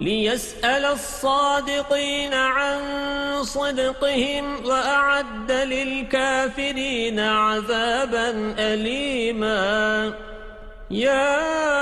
ليسأل الصادقين عن صدقهم وأعد للكافرين عذابا أليما. يا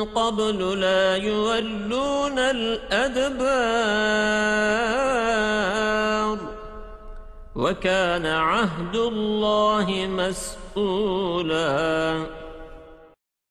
قبل لا يولون الأدبار. وكان عهد الله مسؤولا.